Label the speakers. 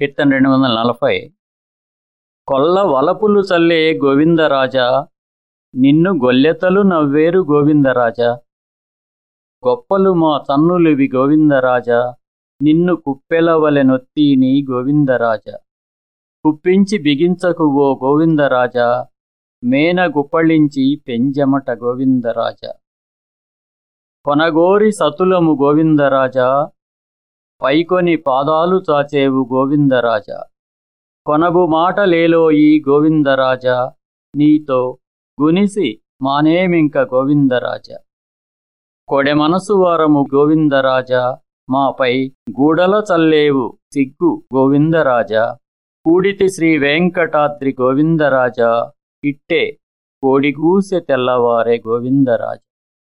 Speaker 1: కీర్తన రెండు వందల నలభై. కొల్ల వలపులు చల్లే గోవిందరాజా నిన్ను గొల్లెతలు నవ్వేరు గోవిందరాజా. గొప్పలు మా తన్నులివి గోవిందరాజా నిన్ను కుప్పెలవలె నొత్తిని గోవిందరాజా. కుప్పించి బిగించకు ఓ గోవిందరాజా మేన గుప్పళించి పెంజమట గోవిందరాజా. కొనగోరి సతులము గోవిందరాజా పైకొని పాదాలు చాచేవు గోవిందరాజా. కొనగు మాట లేలోయి గోవిందరాజా. నీతో గునిసి మానేమింక గోవిందరాజా. కొడె మనసు వారము గోవిందరాజా. మాపై గూడల చల్లేవు సిగ్గు గోవిందరాజా. కూడితి శ్రీ వెంకటాద్రి గోవిందరాజా. ఇట్టే కోడిగూసె తెల్లవారే గోవిందరాజా.